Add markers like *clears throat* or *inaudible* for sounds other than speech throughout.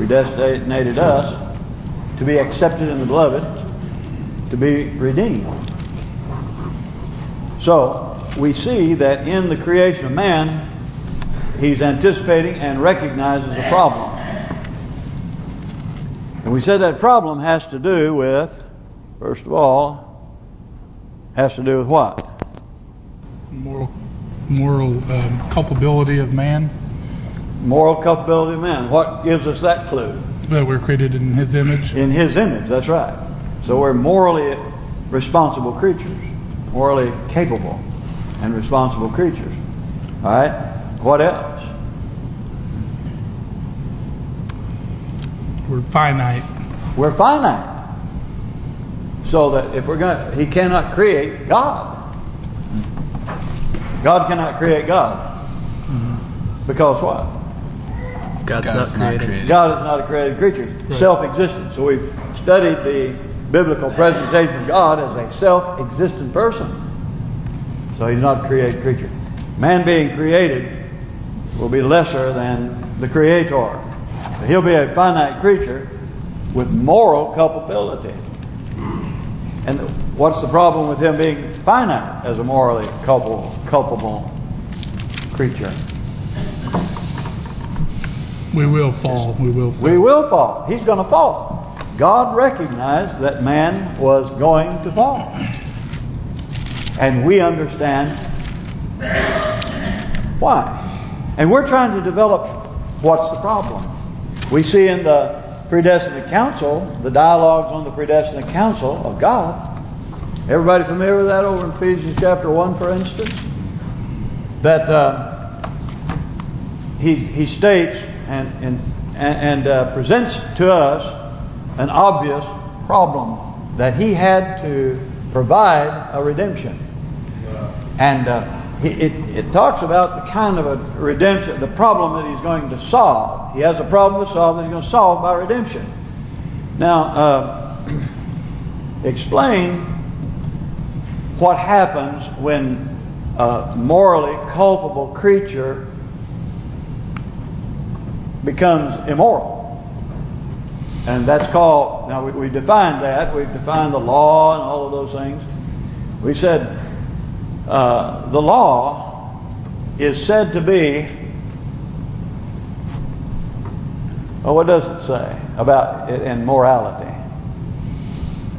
predestinated us to be accepted in the beloved, to be redeemed. So, we see that in the creation of man, he's anticipating and recognizes a problem. And we said that problem has to do with, first of all, has to do with what? Moral, moral um, culpability of man. Moral culpability of man. What gives us that clue? That we're created in His image. In His image, that's right. So we're morally responsible creatures, morally capable and responsible creatures. All right. What else? We're finite. We're finite. So that if we're going, to, He cannot create God. God cannot create God. Mm-hmm. Because what? God's, God's not, not created. created. God is not a created creature, self-existent. So we've studied the biblical presentation of God as a self-existent person. So He's not a created creature. Man being created will be lesser than the Creator. He'll be a finite creature with moral culpability. And what's the problem with him being finite as a morally culpable, culpable creature? We will fall. We will fall. We will fall. He's going to fall. God recognized that man was going to fall. And we understand why. And we're trying to develop what's the problem. We see in the predestinate counsel, the dialogues on the predestinate counsel of God. Everybody familiar with that over in Ephesians chapter 1, for instance? That uh, he he states and and and uh, presents to us an obvious problem that he had to provide a redemption, and uh, it it talks about the kind of a redemption, the problem that he's going to solve. He has a problem to solve that he's going to solve by redemption. Now, uh, *clears throat* explain what happens when a morally culpable creature becomes immoral. And that's called, now we, we defined that, we've defined the law and all of those things. We said uh, the law is said to be, well what does it say about it in morality?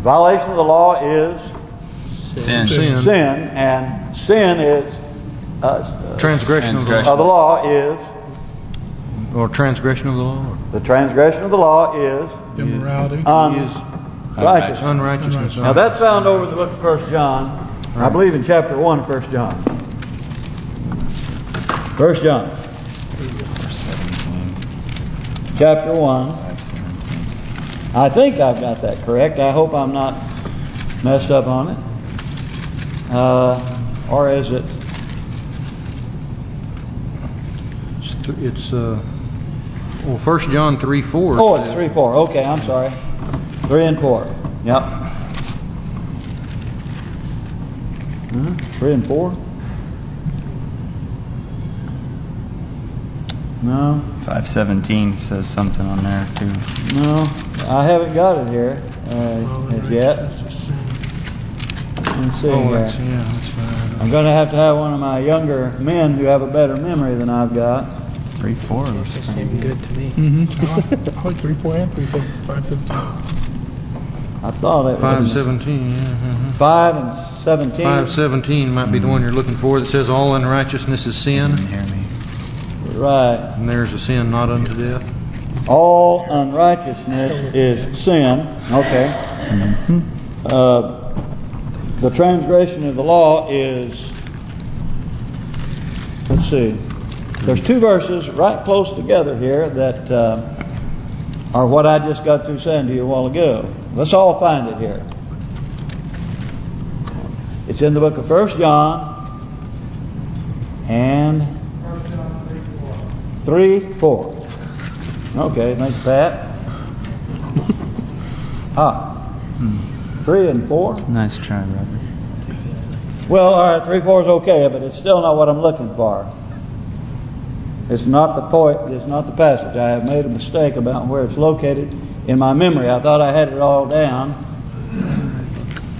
Violation of the law is Sin. Sin. sin, and sin is uh, Transgression of the of the law is law. Or transgression of the law. the transgression of the law is Immorality. unrighteousness. Unrighteousness. Now that's found over in the book of First John, I believe in chapter one of First John. First John, Verse 17. chapter one. I think I've got that correct. I hope I'm not messed up on it. Uh, or is it? It's, it's uh, well, First John three four. Oh, it's three, four. Okay, I'm sorry. Three and four. Yep. Hmm? Three and four? No, 517 says something on there too. no, I haven't got it here uh, as yet. Let's see Oh, here. yeah. I'm going to have to have one of my younger men who have a better memory than I've got. 3 4 looks pretty good. Good to me. Mm-hmm. *laughs* I like, three, four, and three, seven, five, seventeen. I thought it Five was seventeen. Yeah. uh-huh. five and seventeen. Five seventeen might be the one you're looking for. That says all unrighteousness is sin, Didn't hear me. Right. and there's a sin not unto death. All unrighteousness is sin. Okay. Uh, the transgression of the law is, let's see, there's two verses right close together here that uh, are what I just got through saying to you a while ago. Let's all find it here. It's in the book of First John and 3, 4. Okay, thanks, Pat. *laughs* ah, 3 and 4. Nice try, Robert. Well, all right, 3, 4 is okay, but it's still not what I'm looking for. It's not the point. It's not the passage. I have made a mistake about where it's located in my memory. I thought I had it all down,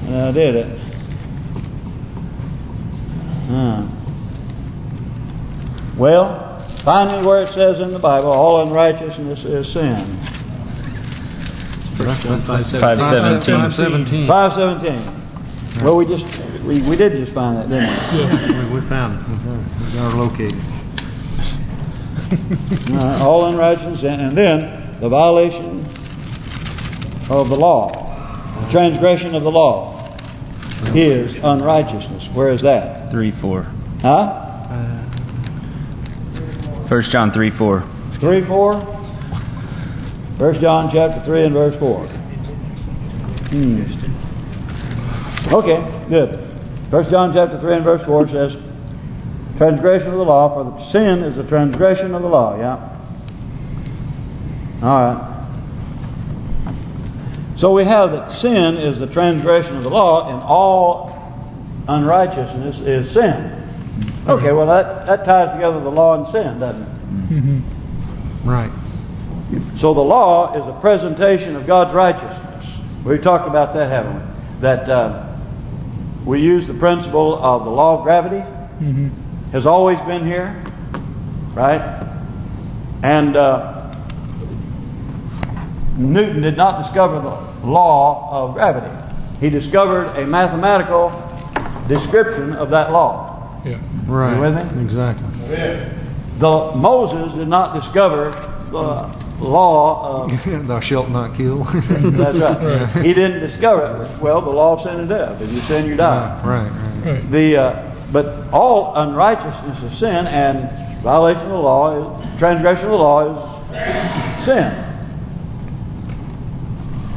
and I did it. Hmm. Well, find where it says in the Bible, all unrighteousness is sin. First John 5:17. Five seventeen. Five seventeen. Well, we just we we did just find that, didn't we? Yeah. We, we found it. We found it. We got her located. All right, all unrighteousness, and, and then the violation of the law, the transgression of the law is unrighteousness. Where is that? 3 4. Huh? First John 3 4. Three, four. First John chapter three and verse four. Hmm. Okay, good. First John chapter three and verse four says, "Transgression of the law, for the sin is a transgression of the law." Yeah. All right. So we have that sin is the transgression of the law, and all unrighteousness is sin. Okay, well that that ties together the law and sin, doesn't it? Mhm. Right. So the law is a presentation of God's righteousness. We've talked about that, haven't we? That uh, we use the principle of the law of gravity Mhm. Has always been here, right? And uh, Newton did not discover the law of gravity. He discovered a mathematical description of that law. Yeah. Right. with me? Exactly. The Moses did not discover the law of *laughs* Thou shalt not kill. *laughs* That's right. Right. He didn't discover it. Well, the law of sin and death. If you sin, you die. Right, right. Right. The uh, but all unrighteousness is sin, and violation of the law, is, transgression of the law is sin.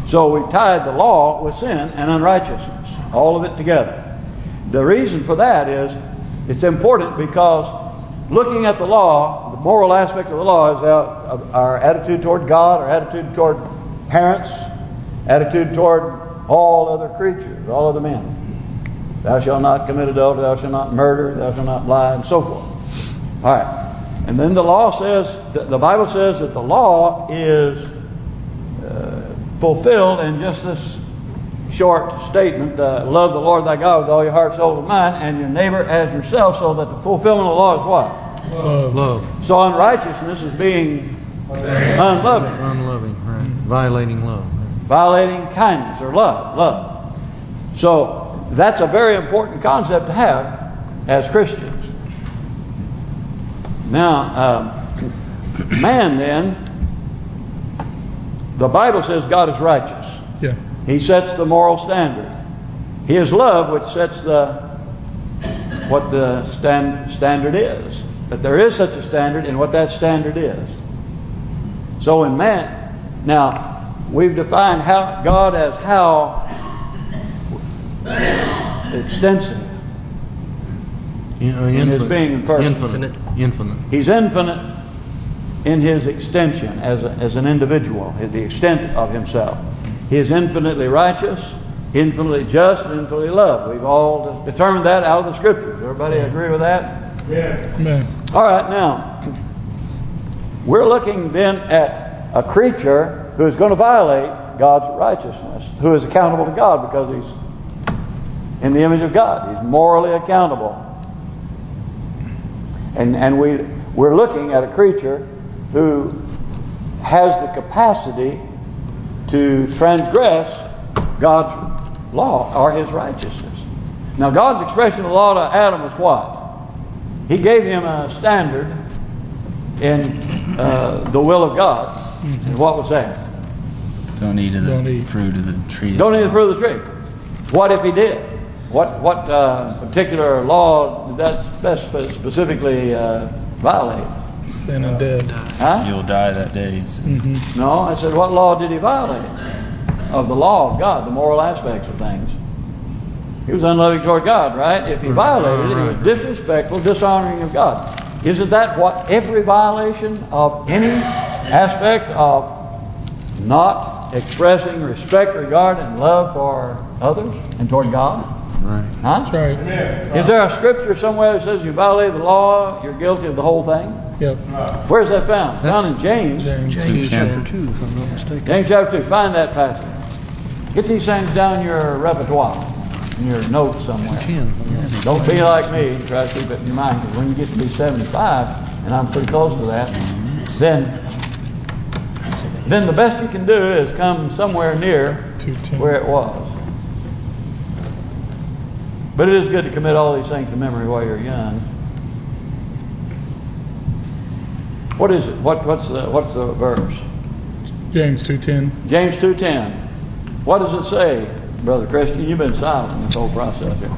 So we tied the law with sin and unrighteousness, all of it together. The reason for that is it's important because looking at the law, the moral aspect of the law is our, our attitude toward God, our attitude toward parents, attitude toward all other creatures, all other men. Thou shalt not commit adultery, thou shalt not murder, thou shalt not lie, and so forth. All right. And then the law says, the, the Bible says that the law is uh, fulfilled in just this short statement, uh, love the Lord thy God with all your heart, soul, and mind, and your neighbor as yourself, so that the fulfillment of the law is what? Love. Love. So unrighteousness is being unloving, Unloving, right. Violating love. violating kindness or love, love. So that's a very important concept to have as Christians. Now, um, man then, the Bible says God is righteous. Yeah. He sets the moral standard. His love, which sets the what the stand, standard is. That there is such a standard and what that standard is. So in man, now we've defined how God as how extensive. In, uh, In his being and person. Infinite. Infinite. He's infinite in his extension as a, as an individual, the extent of himself. He is infinitely righteous, infinitely just, and infinitely loved. We've all determined that out of the Scriptures. Everybody agree with that? Amen. All right, now, we're looking then at a creature who is going to violate God's righteousness, who is accountable to God because he's in the image of God. He's morally accountable. And and we we're looking at a creature who has the capacity to transgress God's law or His righteousness. Now, God's expression of the law to Adam was what? He gave him a standard in uh, the will of God. And what was that? Don't eat of the Don't eat. fruit of the tree. Don't eat the fruit of the tree. What if he did? What what uh, particular law did that spe- specifically uh, violate? Sin and dead. Huh? You'll die that day. So hmm No, I said, what law did he violate? Of the law of God, the moral aspects of things. He was unloving toward God, right? If he violated it, he was disrespectful, dishonoring of God. Isn't that what every violation of any aspect of not expressing respect, regard, and love for others and toward God? Right. Huh? That's right. Is there a scripture somewhere that says you violate the law, you're guilty of the whole thing? Yep. Where's that found? Found in James. James. James chapter two, if I'm not mistaken. James chapter 2. Find that passage. Get these things down your repertoire, in your notes somewhere. Ten. if I'm not Don't be like me and try to keep it in your mind. Because when you get to be 75, and I'm pretty close to that, then then the best you can do is come somewhere near 210. where it was. But it is good to commit all these things to memory while you're young. What is it? What what's the what's the verse? James 2.10. James 2.10. What does it say, Brother Christian? You've been silent in this whole process here.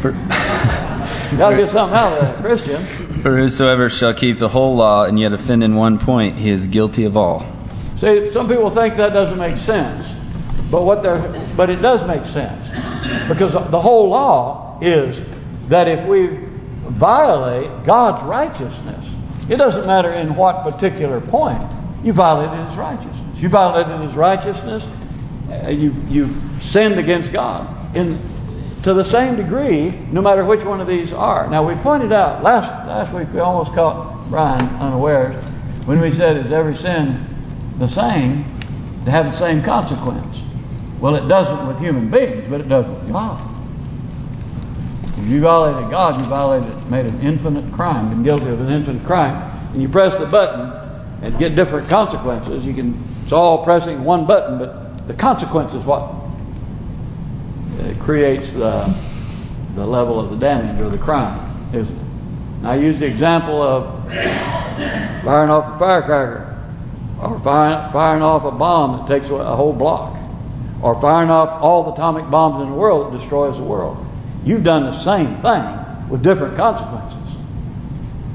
For, *laughs* got to get something out of that, Christian. for whosoever shall keep the whole law and yet offend in one point, he is guilty of all. See, some people think that doesn't make sense, but what they're but it does make sense because the whole law is that if we violate God's righteousness, it doesn't matter in what particular point you violated His righteousness. You violated His righteousness, uh, you you sinned against God in to the same degree, no matter which one of these are. Now we pointed out last last week we almost caught Brian unawares when we said, "Is every sin the same to have the same consequence?" Well, it doesn't with human beings, but it does with God. If you violated God, you violated, made an infinite crime, been guilty of an infinite crime, and you press the button and get different consequences. You can, it's all pressing one button, but the consequence is what it creates the the level of the damage or the crime, isn't it? And I used the example of firing off a firecracker, or firing, firing off a bomb that takes a whole block, or firing off all the atomic bombs in the world that destroys the world. You've done the same thing with different consequences.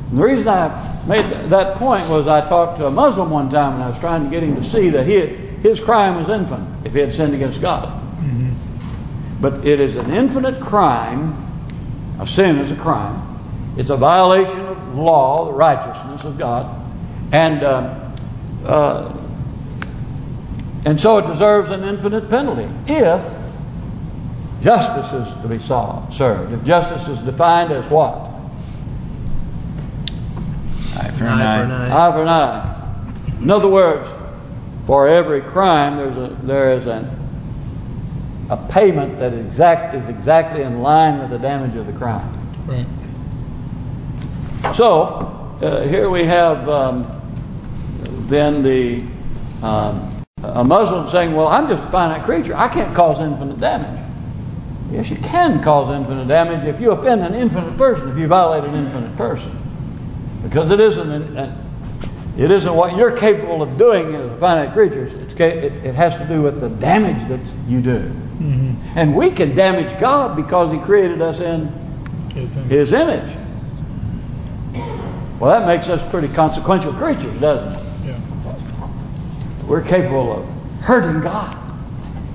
And the reason I made that point was I talked to a Muslim one time and I was trying to get him to see that he, his crime was infinite if he had sinned against God. Mm-hmm. But it is an infinite crime. A sin is a crime. It's a violation of law, the righteousness of God, and uh, uh, and so it deserves an infinite penalty if justice is to be solved, served. If justice is defined as what? Eye for an Eye an eye. eye. Eye for an eye. In other words, for every crime, there's a there is an a payment that exact is exactly in line with the damage of the crime. Right. So uh, here we have um, then the um, a Muslim saying, "Well, I'm just a finite creature. I can't cause infinite damage." Yes, you can cause infinite damage if you offend an infinite person, if you violate an infinite person, because it isn't an, an, it isn't what you're capable of doing as a finite creature. It's, it, it has to do with the damage that you do. Mm-hmm. And we can damage God because He created us in Yes, sir. His image. Well, that makes us pretty consequential creatures, doesn't it? We're capable of hurting God.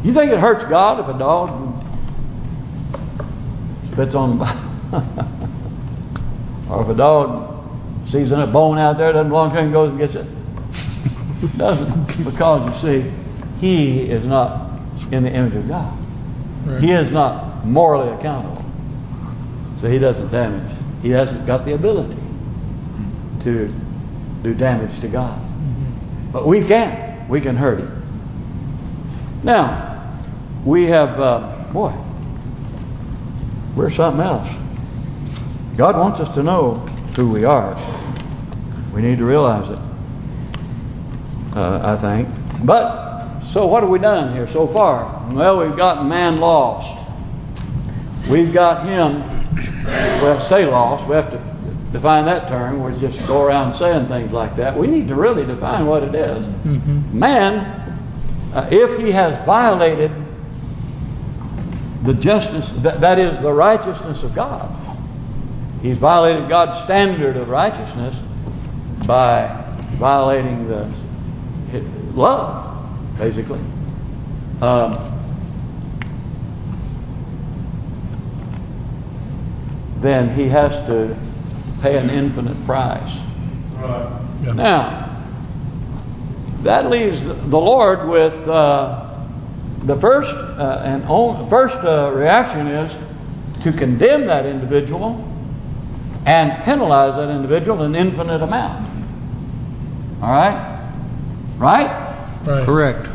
You think it hurts God if a dog spits on the *laughs* or if a dog sees a bone out there, doesn't belong to him, goes and gets it? *laughs* Doesn't, because you see, he is not in the image of God. Right. He is not morally accountable. So he doesn't damage. He hasn't got the ability to do damage to God. Mhm. But we can. We can hurt him. Now, we have, uh, boy, we're something else. God wants us to know who we are. We need to realize it, uh, I think. But, so what have we done here so far? Well, we've got man lost. We've got him, well, say lost. We have to define that term. We just go around saying things like that. We need to really define what it is. Mhm. Man, uh, if he has violated the justice, that, that is the righteousness of God. He's violated God's standard of righteousness by violating the love, basically. Um, then he has to pay an infinite price. Yeah. Now, that leaves the Lord with uh, the first uh, and on, first uh, reaction is to condemn that individual and penalize that individual an infinite amount. All right? Right? Right. Correct.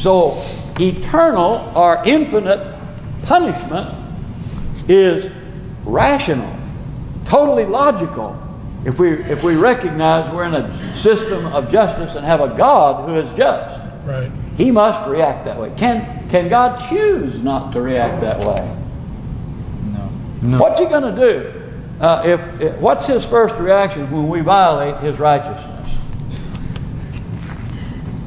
So eternal or infinite punishment is rational, totally logical. If we if we recognize we're in a system of justice and have a God who is just, Right. He must react that way. Can can God choose not to react that way? No. No. What's He going to do? Uh, if, if what's His first reaction when we violate His righteousness?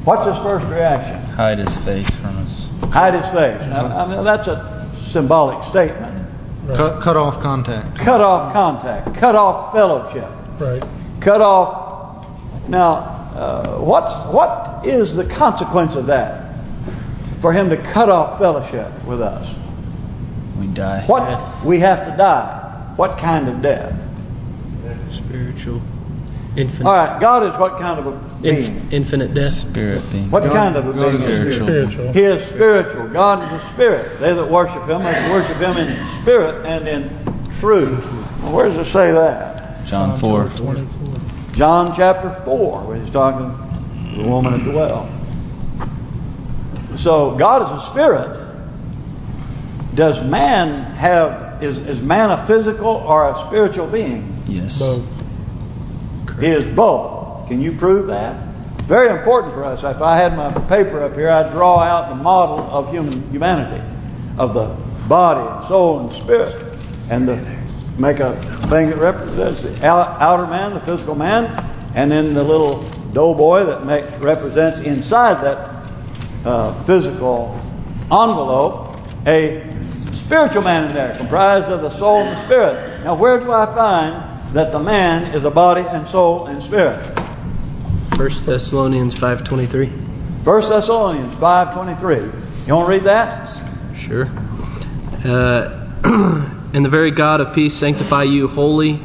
What's His first reaction? Hide his face from us. Hide His face. Now, I mean, that's a symbolic statement. Right. Cut, cut off contact. Cut off contact. Cut off fellowship. Right. Cut off. Now, uh, what's what is the consequence of that? For Him to cut off fellowship with us. We die. What we have to die. What kind of death? Spiritual. Infinite. All right, God is what kind of a being? Inf infinite death. Spirit being. What kind of a God being? is is he? Spiritual. He is spiritual. God is a spirit. They that worship Him must worship Him in spirit and in truth. Well, where does it say that? John 4. John chapter 4, where He's talking to the woman at the well. So God is a spirit. Does man have is is man a physical or a spiritual being? Yes. Both. Is both. Can you prove that? Very important for us. If I had my paper up here, I'd draw out the model of human humanity, of the body soul and spirit, and the, make a thing that represents the outer man, the physical man, and then the little doughboy that make, represents inside that uh, physical envelope a spiritual man in there, comprised of the soul and the spirit. Now, where do I find that the man is a body and soul and spirit? First Thessalonians 5.23. First Thessalonians 5.23. You want to read that? Sure. Uh, *clears throat* and the very God of peace sanctify you wholly.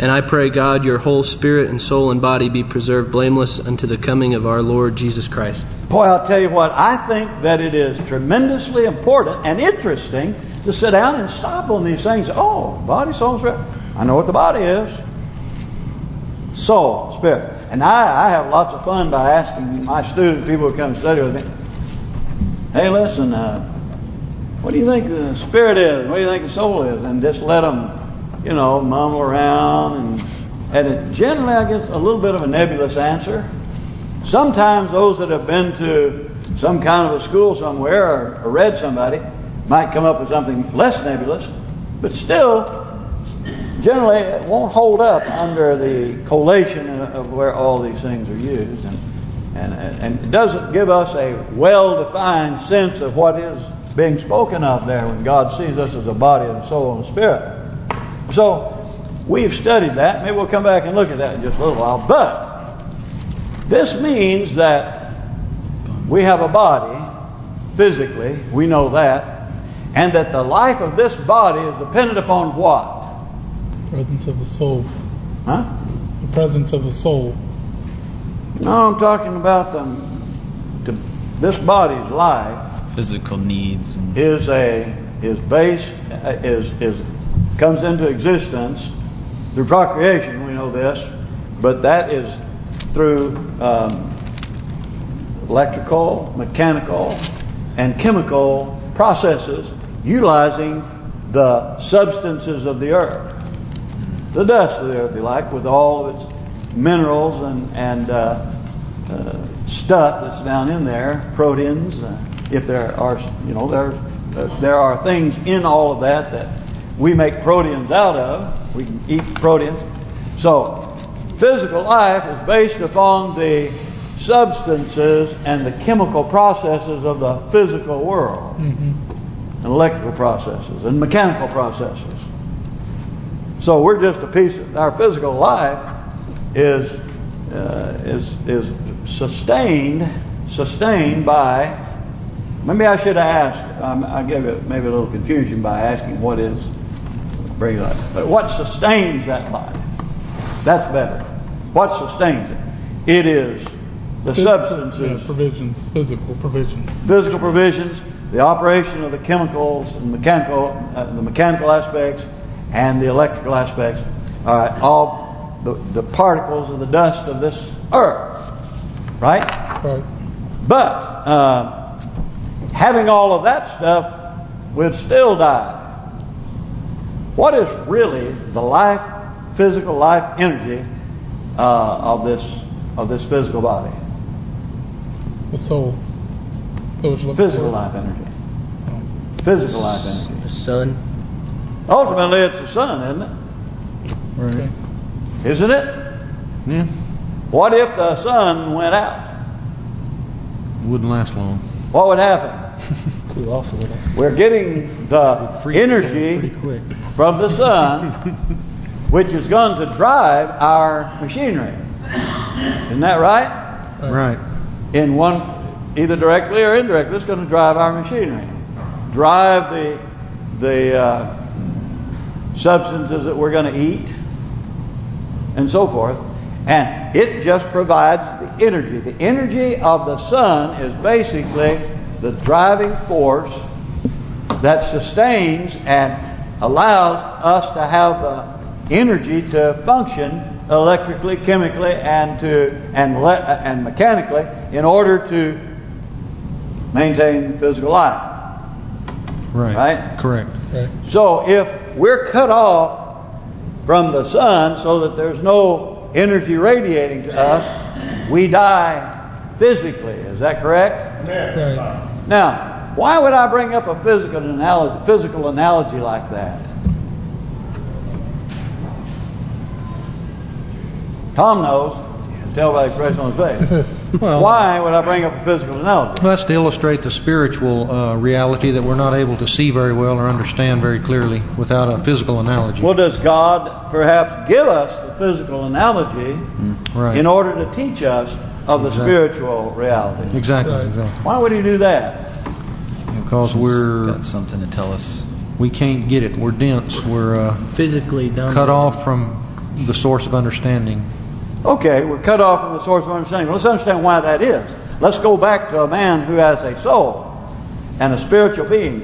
And I pray, God, your whole spirit and soul and body be preserved blameless unto the coming of our Lord Jesus Christ. Boy, I'll tell you what, I think that it is tremendously important and interesting to sit down and stop on these things. Oh, body, soul, spirit. I know what the body is. Soul, spirit. And I, I have lots of fun by asking my students, people who come study with me, hey, listen, uh, what do you think the spirit is? What do you think the soul is? And just let them, you know, mumble around. And, and it, generally I get a little bit of a nebulous answer. Sometimes those that have been to some kind of a school somewhere or, or read somebody might come up with something less nebulous, but still, generally it won't hold up under the collation of of where all these things are used, and and and it doesn't give us a well-defined sense of what is being spoken of there when God sees us as a body and soul and spirit. So we've studied that. Maybe we'll come back and look at that in just a little while, but. This means that we have a body, physically, we know that, and that the life of this body is dependent upon what? Presence of the soul. Huh? The presence of the soul. No, I'm talking about the, the this body's life Physical needs. And is a is based uh, is is comes into existence through procreation. We know this, but that is through um, electrical, mechanical, and chemical processes utilizing the substances of the earth, the dust of the earth, if you like, with all of its minerals and and uh, uh, stuff that's down in there, proteins. Uh, if there are, you know, there uh, there are things in all of that that we make proteins out of. We can eat proteins. So, physical life is based upon the substances and the chemical processes of the physical world, Mm-hmm. and electrical processes and mechanical processes. So we're just a piece of our physical life is uh, is is sustained sustained by. Maybe I should have asked. Um, I gave it maybe a little confusion by asking what is regular life, but what sustains that life? That's better. What sustains it? It is the substances, Yeah, provisions. Physical provisions. physical provisions, the operation of the chemicals and mechanical, uh, the mechanical aspects, and the electrical aspects All right, all the, the particles of the dust of this earth. Right? Right. But uh, having all of that stuff, we'd still die. What is really the life, physical life energy uh, of this of this physical body? The soul. So it's Physical life energy. Physical life energy. The sun. Ultimately, it's the sun, isn't it? Right. Isn't it? Yeah. What if the sun went out? Wouldn't last long. What would happen? *laughs* Cool off a little. We're getting the energy quick. from the sun, which is going to drive our machinery. Isn't that right? Right. In one, either directly or indirectly, it's going to drive our machinery, drive the the uh, substances that we're going to eat, and so forth. And it just provides the energy. The energy of the sun is basically the driving force that sustains and allows us to have the energy to function electrically, chemically, and to and le uh, and mechanically in order to maintain physical life. Right. Right? Correct. Right. So if we're cut off from the sun so that there's no energy radiating to us, we die physically. Is that correct? Right. Now, why would I bring up a physical analogy, physical analogy like that? Tom knows. Tell by the expression on his face. *laughs* Well, Why would I bring up a physical analogy? That's to illustrate the spiritual uh, reality that we're not able to see very well or understand very clearly without a physical analogy. Well, does God perhaps give us the physical analogy right. in order to teach us of the Exactly. spiritual reality? exactly. Right. Exactly. Why would he do that? Because we're got something to tell us. we can't get it. We're dense. We're uh, Physically done. cut off from the source of understanding. Okay, we're cut off from the source of understanding. Let's understand why that is. Let's go back to a man who has a soul and a spiritual being.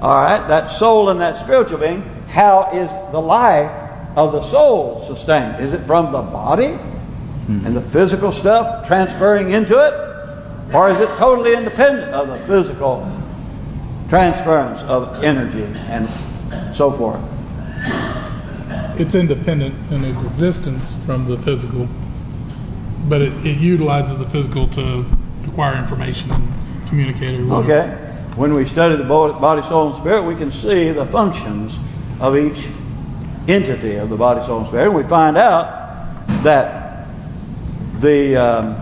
All right, that soul and that spiritual being, how is the life of the soul sustained? Is it from the body and the physical stuff transferring into it? Or is it totally independent of the physical transference of energy and so forth? It's independent in its existence from the physical, but it, it utilizes the physical to acquire information and communicate. Okay. When we study the body, soul, and spirit, we can see the functions of each entity of the body, soul, and spirit. And we find out that the um,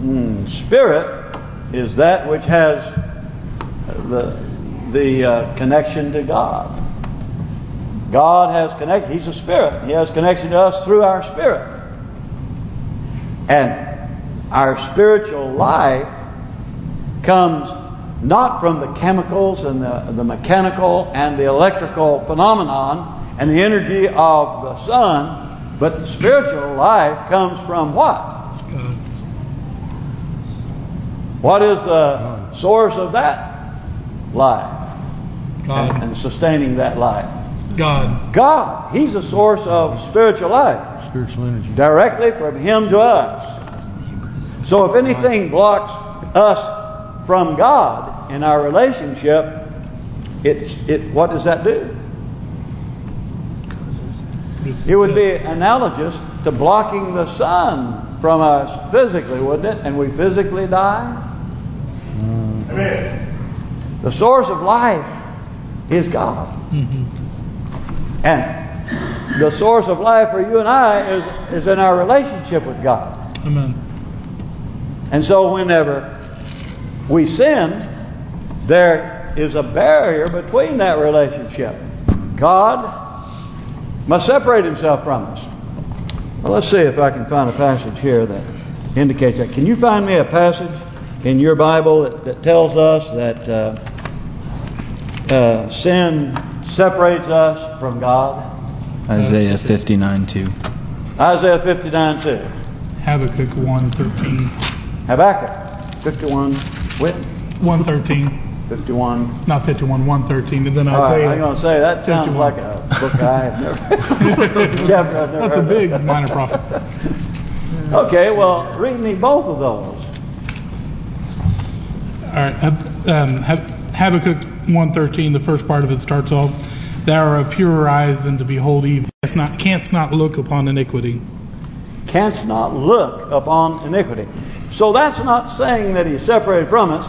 mm, spirit is that which has the the uh, connection to God. God has connected. He's a spirit. He has connection to us through our spirit. And our spiritual life comes not from the chemicals and the, the mechanical and the electrical phenomenon and the energy of the sun, but the spiritual life comes from what? God. What is the source of that life God. and, and sustaining that life? God. God. He's the source of spiritual life. Spiritual energy. directly from Him to us. So if anything blocks us from God in our relationship, it's it. What does that do? It's- It would be analogous to blocking the sun from us physically, wouldn't it? And we physically die. Mm, The source of life is God. Mhm. And the source of life for you and I is is in our relationship with God. Amen. And so whenever we sin, there is a barrier between that relationship. God must separate himself from us. Well, let's see if I can find a passage here that indicates that. Can you find me a passage in your Bible that, that tells us that uh, uh, sin separates us from God? Isaiah 59:2. Isaiah 59:2. Habakkuk 1:13. Habakkuk 51 with 113. 51 Not 51, 113. And then All right, Isaiah. I'm going to say that sounds 51. like a book I have never, *laughs* chapter I've never That's a big minor prophet. *laughs* Okay, well, read me both of those. All right. Um, Habakkuk 1.13, the first part of it starts off, Thou art of purer eyes than to behold evil. Canst not, canst not look upon iniquity. Canst not look upon iniquity. So that's not saying that he's separated from us,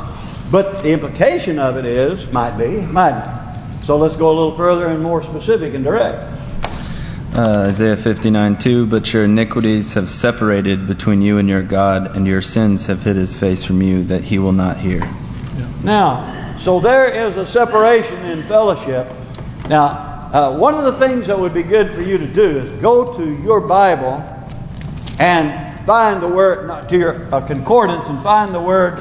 but the implication of it is, might be, might not. So let's go a little further and more specific and direct. Uh, Isaiah 59:2. But your iniquities have separated between you and your God, and your sins have hid His face from you, that He will not hear. Now, so there is a separation in fellowship. Now, uh, one of the things that would be good for you to do is go to your Bible and find the word, not to your uh, concordance, and find the word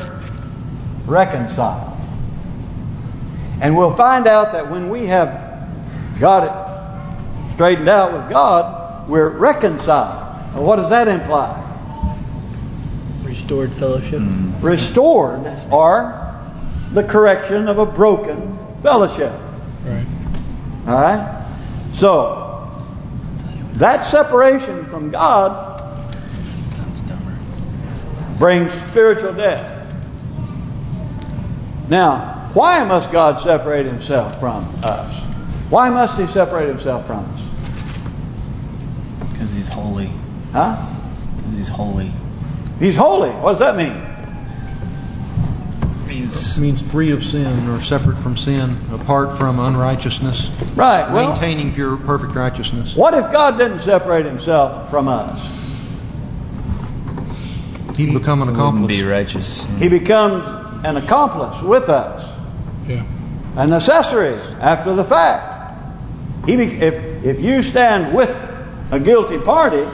reconcile. And we'll find out that when we have got it straightened out with God, we're reconciled. Now, what does that imply? Restored fellowship. Hmm. Restored or the correction of a broken fellowship. Right. All right? So, that separation from God brings spiritual death. Now, why must God separate himself from us? Why must he separate himself from us? Because He's holy. Huh? Because He's holy. He's holy. What does that mean? It means free of sin or separate from sin, apart from unrighteousness, Right. Well, maintaining pure, perfect righteousness. what if God didn't separate himself from us? He'd become an Wouldn't accomplice. be righteous. He becomes an accomplice with us. Yeah. an accessory after the fact. He, if if you stand with a guilty party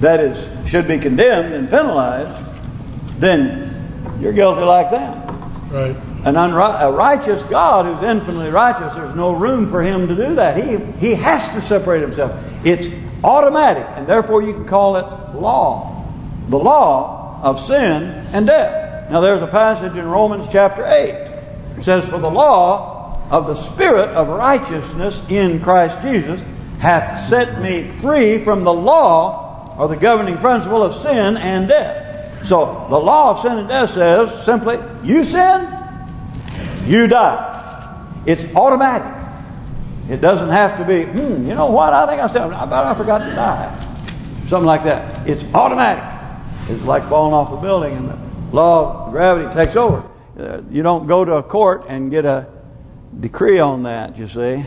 that is should be condemned and penalized, then you're guilty like them. Right. An unri- a righteous God who's infinitely righteous, there's no room for him to do that. He he has to separate himself. It's automatic, and therefore you can call it law. The law of sin and death. Now there's a passage in Romans chapter 8. It says, For the law of the Spirit of righteousness in Christ Jesus hath set me free from the law or the governing principle of sin and death. So the law of sin and death says simply, you sin, you die. It's automatic. It doesn't have to be, hmm, you know what, I think I said, I bet I forgot to die. Something like that. It's automatic. It's like falling off a building and the law of gravity takes over. Uh, you don't go to a court and get a decree on that, you see.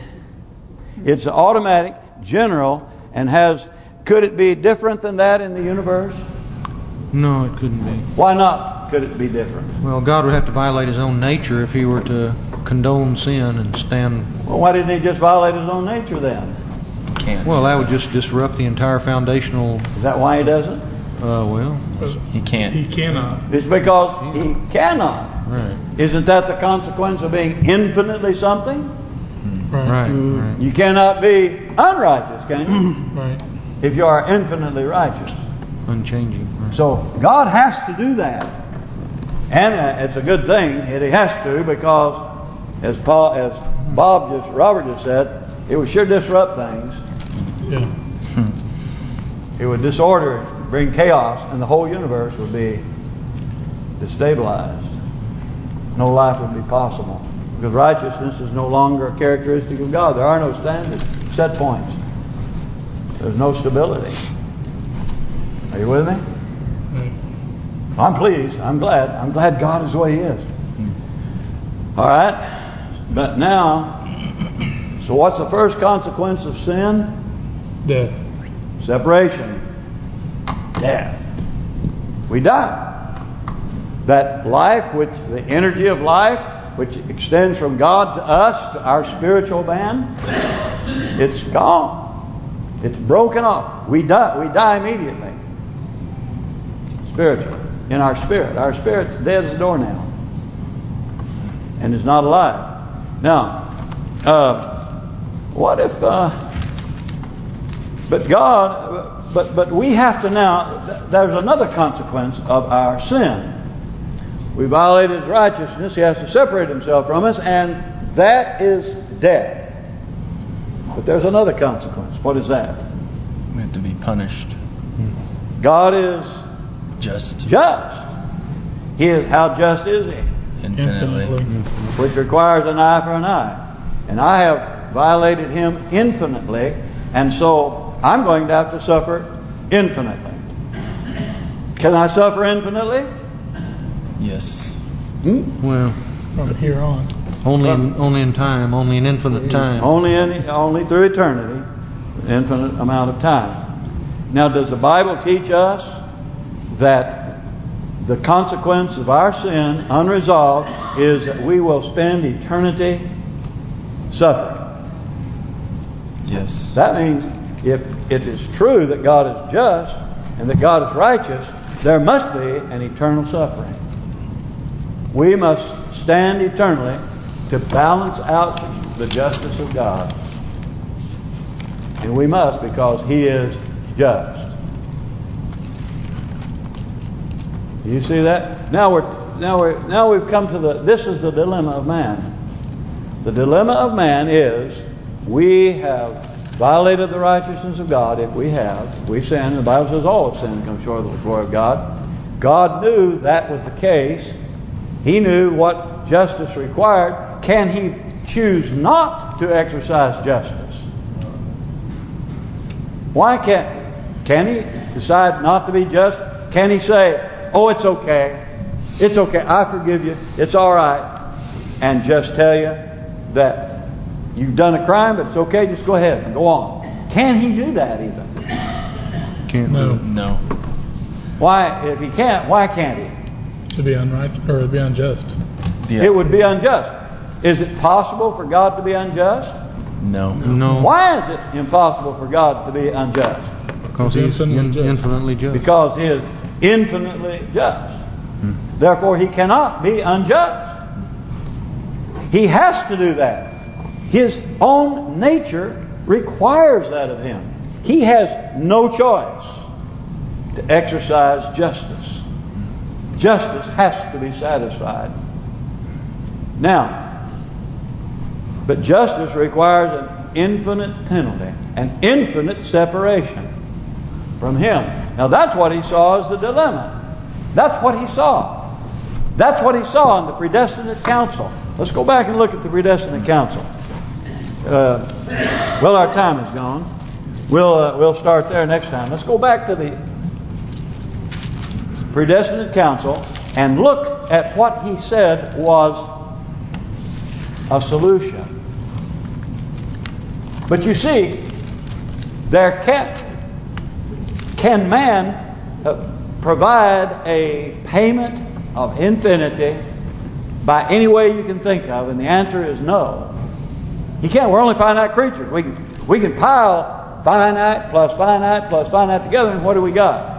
It's automatic, general, and has, could it be different than that in the universe? No, it couldn't be. Why not could it be different? Well, God would have to violate His own nature if He were to condone sin and stand. Well, why didn't he just violate his own nature then? Can't. Well, that would just disrupt the entire foundational. Is that why he doesn't? Uh, well, He can't. He cannot. It's because he cannot. Right, Isn't that the consequence of being infinitely something? Right. right, right. You cannot be unrighteous, can you? *clears throat* Right. if you are infinitely righteous. Unchanging. Right. So God has to do that. And uh, it's a good thing that he has to because as Paul as Bob just Robert just said, it would sure disrupt things. Yeah. It would disorder, bring chaos, and the whole universe would be destabilized. No life would be possible. Because righteousness is no longer a characteristic of God. There are no standards, set points. There's no stability. Are you with me? Right. I'm pleased. I'm glad. I'm glad God is the way He is. Hmm. All right. But now, so what's the first consequence of sin? Death. Separation. Death. We die. That life, which the energy of life, which extends from God to us, to our spiritual man, it's gone. It's broken off. We die. We die immediately. Spiritually. In our spirit. Our spirit's dead as a doornail. And is not alive. Now, uh, what if... Uh, but God, but but we have to now. There's another consequence of our sin. We violated His righteousness. He has to separate Himself from us, and that is death. But there's another consequence. What is that? We have to be punished. God is Just. just. He is how just is He? Infinitely. Infinitely. Which requires an eye for an eye. And I have violated Him infinitely, and so I'm going to have to suffer infinitely. Can I suffer infinitely? Yes. Hmm? Well, From here on. only in, only in time, only in infinite time. Only in, only through eternity, infinite amount of time. Now, does the Bible teach us that the consequence of our sin, unresolved, is that we will spend eternity suffering? Yes. That means if it is true that God is just and that God is righteous, there must be an eternal suffering. We must stand eternally to balance out the justice of God. And we must because He is just. You see that? Now we're now we're now we've come to the this is the dilemma of man. The dilemma of man is we have violated the righteousness of God if we have. We sin. The Bible says all have sinned and come short of the glory of God. God knew that was the case. He knew what justice required. Can He choose not to exercise justice? Why can't can He decide not to be just? Can He say, "Oh, it's okay, it's okay, I forgive you, it's all right," and just tell you that you've done a crime, but it's okay, just go ahead and go on? Can He do that even? Can't No. do. No. Why, if He can't, why can't He? To be unrighteous or to be unjust. Yeah. It would be unjust. Is it possible for God to be unjust? No. No, Why is it impossible for God to be unjust? because He's Infinitely in- infinitely just. Because He is infinitely just. Hmm. Therefore, He cannot be unjust. He has to do that. His own nature requires that of Him. He has no choice to exercise justice. Justice has to be satisfied. Now, but justice requires an infinite penalty, an infinite separation from Him. Now that's what he saw as the dilemma. That's what he saw. That's what he saw in the predestinate council. Let's go back and look at the predestinate council. Uh, well, our time is gone. We'll uh, we'll start there next time. Let's go back to the predestinate council and look at what he said was a solution. But you see, there can't can man uh, provide a payment of infinity by any way you can think of? And the answer is no. He can't. We're only finite creatures. We can we can pile finite plus finite plus finite together, and what do we got?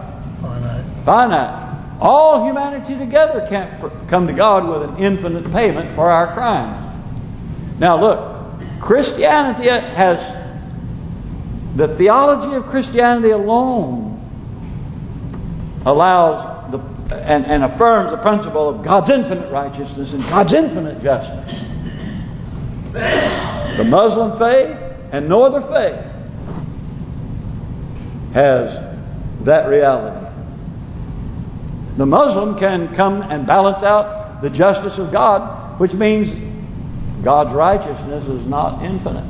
Finite. All humanity together can't come to God with an infinite payment for our crimes. Now look, Christianity has the theology of Christianity alone allows the and, and affirms the principle of God's infinite righteousness and God's infinite justice. The Muslim faith and no other faith has that reality. The Muslim can come and balance out the justice of God, which means God's righteousness is not infinite.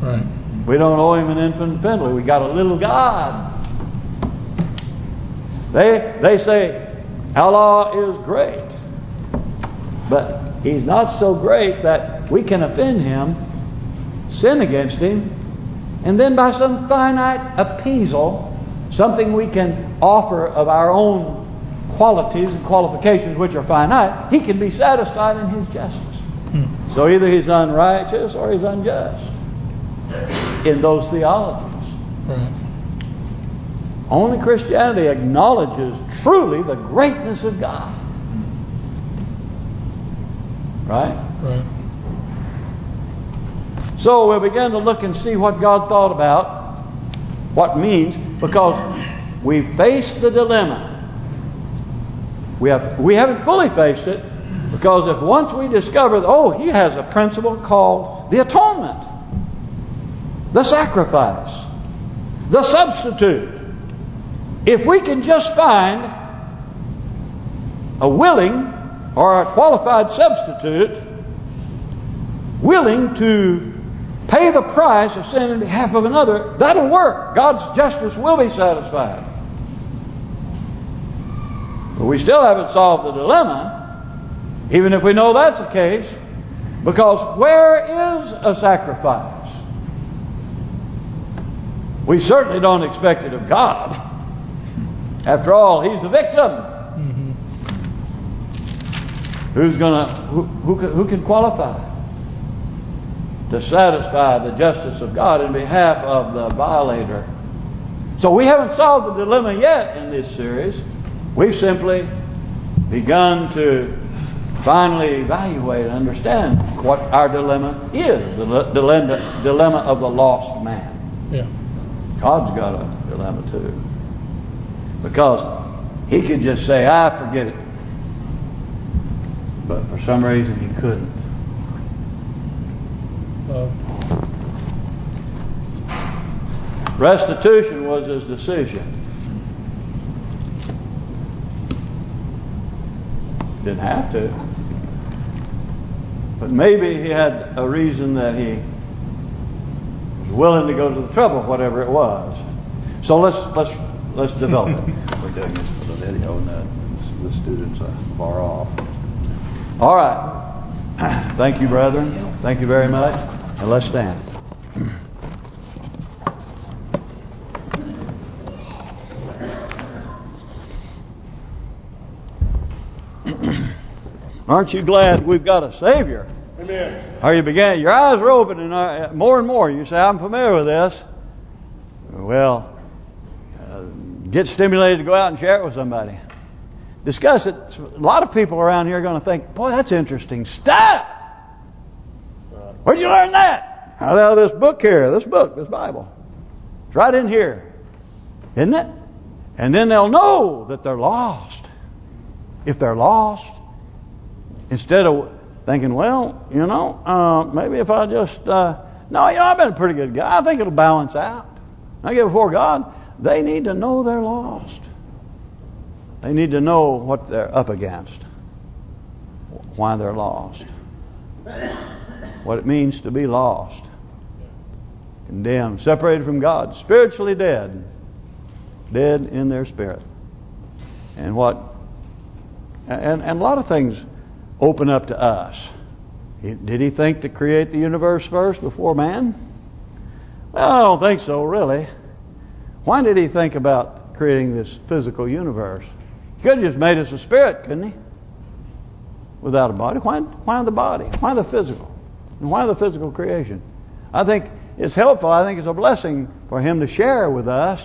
Right. We don't owe Him an infinite penalty. We got a little God. They they say Allah is great, but He's not so great that we can offend Him, sin against Him, and then by some finite appeasal, something we can offer of our own qualities and qualifications which are finite, He can be satisfied in His justice. Hmm. So either He's unrighteous or He's unjust in those theologies. Right. Only Christianity acknowledges truly the greatness of God. Right? Right. So we'll begin to look and see what God thought about what means because we face the dilemma. We have we haven't fully faced it because if once we discover oh, he has a principle called the atonement. the sacrifice, the substitute. If we can just find a willing or a qualified substitute willing to pay the price of sin in behalf of another, that'll work. God's justice will be satisfied. But we still haven't solved the dilemma, even if we know that's the case, because where is a sacrifice? We certainly don't expect it of God. After all, He's the victim. Mm-hmm. Who's gonna who who can, who can qualify to satisfy the justice of God in behalf of the violator? So we haven't solved the dilemma yet in this series. We've simply begun to finally evaluate and understand what our dilemma is, the dilemma, dilemma of the lost man. Yeah. God's got a dilemma too. Because he could just say, I forget it. But for some reason he couldn't. Uh, Restitution was his decision. Didn't have to. But maybe he had a reason that he was willing to go to the trouble, whatever it was. So let's let's let's develop it. *laughs* We're doing this for the video and the, the students are far off. All right. *clears throat* Thank you, brethren. Thank you very much. And let's stand. Aren't you glad we've got a Savior? Amen. Are you began? Your eyes are open, and uh, more and more you say, "I'm familiar with this." Well, uh, get stimulated to go out and share it with somebody. Discuss it. A lot of people around here are going to think, "Boy, that's interesting stuff." Where'd you learn that? Out of this book here, this book, this Bible. It's right in here, isn't it? And then they'll know that they're lost. If they're lost, instead of thinking, well, you know, uh, maybe if I just, uh, no, you know, I've been a pretty good guy. I think it'll balance out. I get before God. They need to know they're lost. They need to know what they're up against. Why they're lost. What it means to be lost. Condemned. Separated from God. Spiritually dead. Dead in their spirit. And what... And, and a lot of things open up to us. Did he think to create the universe first before man? Well, I don't think so, really. Why did he think about creating this physical universe? He could have just made us a spirit, couldn't he? Without a body. Why, why the body? Why the physical? And why the physical creation? I think it's helpful. I think it's a blessing for him to share with us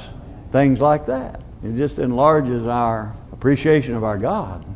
things like that. It just enlarges our appreciation of our God.